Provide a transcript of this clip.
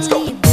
Let's go.